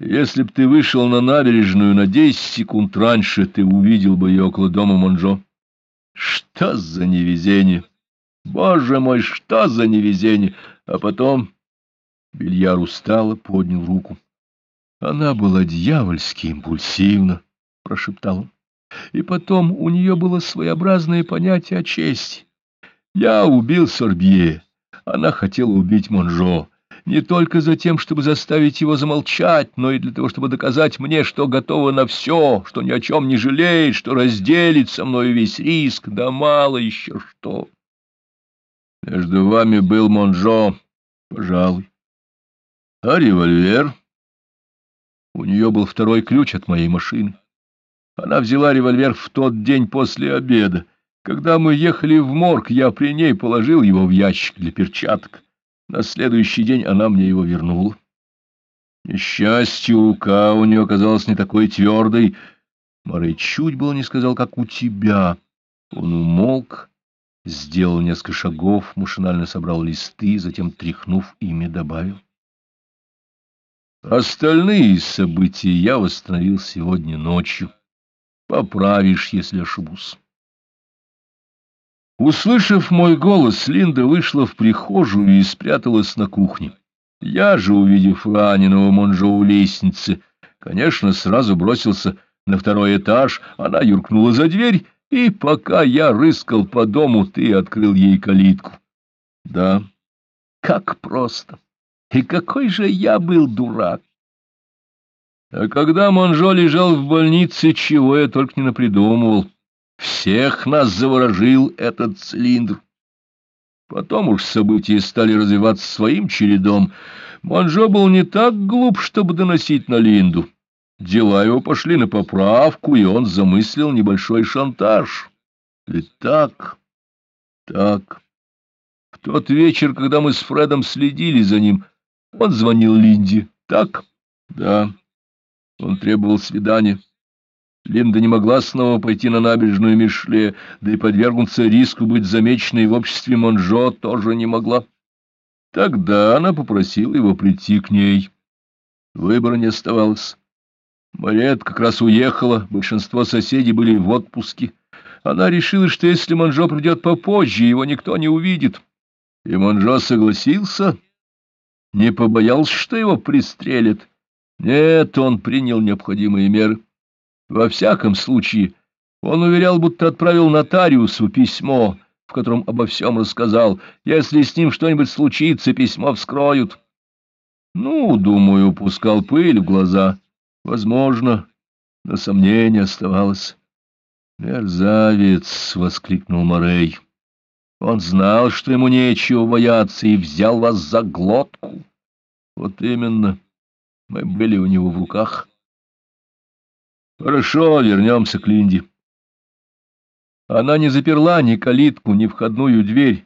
Если б ты вышел на набережную на десять секунд раньше, ты увидел бы ее около дома Монжо. Что за невезение! Боже мой, что за невезение! А потом... Бильяр устало поднял руку. Она была дьявольски импульсивна, — прошептал он. И потом у нее было своеобразное понятие о чести. Я убил Сорбье, она хотела убить Монжо не только за тем, чтобы заставить его замолчать, но и для того, чтобы доказать мне, что готова на все, что ни о чем не жалеет, что разделит со мной весь риск, да мало еще что. Между вами был Монжо, пожалуй. А револьвер? У нее был второй ключ от моей машины. Она взяла револьвер в тот день после обеда. Когда мы ехали в морг, я при ней положил его в ящик для перчаток. На следующий день она мне его вернула. Несчастью, рука у нее оказалась не такой твердой. Морей чуть было не сказал, как у тебя. Он умолк, сделал несколько шагов, машинально собрал листы, затем, тряхнув ими, добавил. Остальные события я восстановил сегодня ночью. Поправишь, если ошибусь. Услышав мой голос, Линда вышла в прихожую и спряталась на кухне. Я же, увидев раненого Монжо у лестницы, конечно, сразу бросился на второй этаж, она юркнула за дверь, и пока я рыскал по дому, ты открыл ей калитку. Да, как просто! И какой же я был дурак! А когда Монжо лежал в больнице, чего я только не напридумывал. Всех нас заворожил этот цилиндр. Потом уж события стали развиваться своим чередом. Монжо был не так глуп, чтобы доносить на Линду. Дела его пошли на поправку, и он замыслил небольшой шантаж. Ведь так, так. В тот вечер, когда мы с Фредом следили за ним, он звонил Линде. Так? Да. Он требовал свидания. Линда не могла снова пойти на набережную Мишле, да и подвергнуться риску быть замеченной в обществе Монжо тоже не могла. Тогда она попросила его прийти к ней. Выбора не оставалось. Марет как раз уехала, большинство соседей были в отпуске. Она решила, что если Монжо придет попозже, его никто не увидит. И Монжо согласился, не побоялся, что его пристрелят. Нет, он принял необходимые меры. Во всяком случае, он уверял, будто отправил нотариусу письмо, в котором обо всем рассказал. Если с ним что-нибудь случится, письмо вскроют. Ну, думаю, пускал пыль в глаза. Возможно, но сомнение оставалось. «Мерзавец!» — воскликнул Морей. «Он знал, что ему нечего бояться, и взял вас за глотку. Вот именно, мы были у него в руках». Хорошо, вернемся к Линде. Она не заперла ни калитку, ни входную дверь.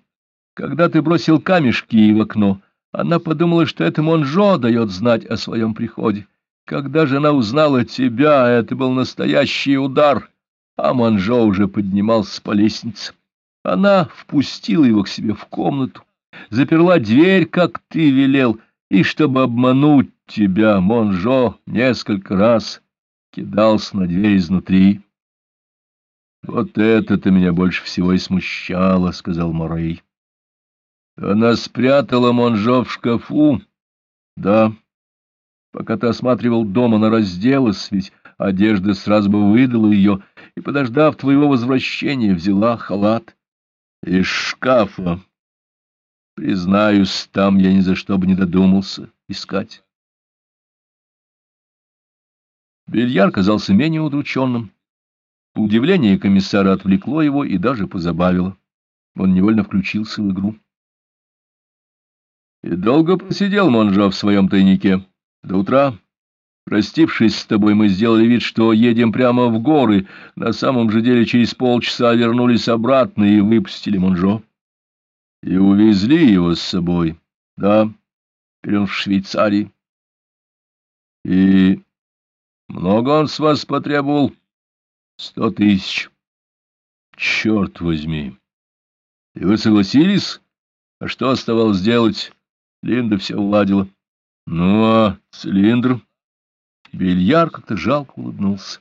Когда ты бросил камешки ей в окно, она подумала, что это Монжо дает знать о своем приходе. Когда же она узнала тебя, это был настоящий удар, а Монжо уже поднимался по лестнице. Она впустила его к себе в комнату, заперла дверь, как ты велел, и, чтобы обмануть тебя, Монжо несколько раз кидался на дверь изнутри. — Вот это-то меня больше всего и смущало, — сказал Морей. — Она спрятала Монжо в шкафу? — Да. Пока ты осматривал дом, она разделась, ведь одежда сразу бы выдала ее, и, подождав твоего возвращения, взяла халат из шкафа. Признаюсь, там я ни за что бы не додумался искать. Бельяр казался менее удрученным. Удивление комиссара отвлекло его и даже позабавило. Он невольно включился в игру. И долго просидел Монжо в своем тайнике. До утра. Простившись с тобой, мы сделали вид, что едем прямо в горы. На самом же деле через полчаса вернулись обратно и выпустили Монжо. И увезли его с собой. Да, теперь в Швейцарии. И много он с вас потребовал? Сто тысяч. Черт возьми. И вы согласились? А что оставалось делать? Линда все уладила. Ну, а цилиндр? Бельяр как-то жалко улыбнулся.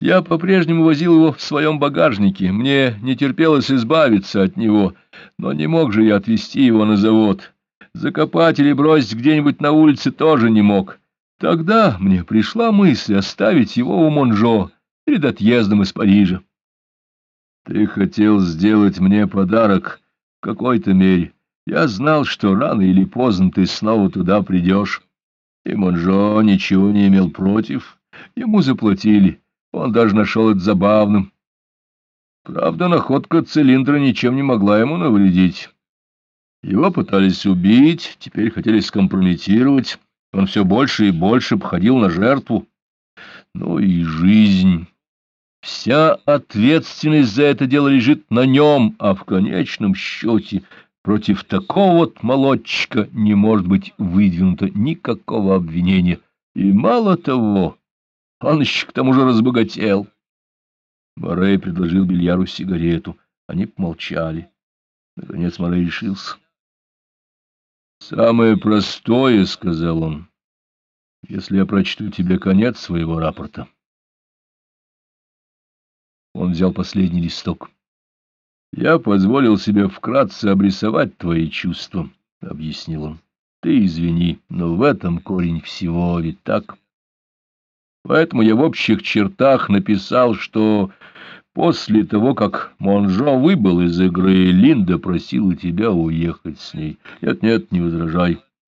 Я по-прежнему возил его в своем багажнике. Мне не терпелось избавиться от него, но не мог же я отвезти его на завод. Закопать или бросить где-нибудь на улице тоже не мог. Тогда мне пришла мысль оставить его у Монжо перед отъездом из Парижа. Ты хотел сделать мне подарок в какой-то мере. Я знал, что рано или поздно ты снова туда придешь. И Монжо ничего не имел против. Ему заплатили. Он даже нашел это забавным. Правда, находка цилиндра ничем не могла ему навредить. Его пытались убить, теперь хотели скомпрометировать. Он все больше и больше походил на жертву. Ну и жизнь. Вся ответственность за это дело лежит на нем, а в конечном счете против такого вот молодчика не может быть выдвинуто никакого обвинения. И мало того, он еще к тому же разбогател. Морей предложил Бильяру сигарету. Они помолчали. Наконец Морей решился. «Самое простое, — сказал он, — если я прочту тебе конец своего рапорта». Он взял последний листок. «Я позволил себе вкратце обрисовать твои чувства», — объяснил он. «Ты извини, но в этом корень всего, ведь так?» Поэтому я в общих чертах написал, что после того, как Монжо выбыл из игры, Линда просила тебя уехать с ней. Нет-нет, не возражай.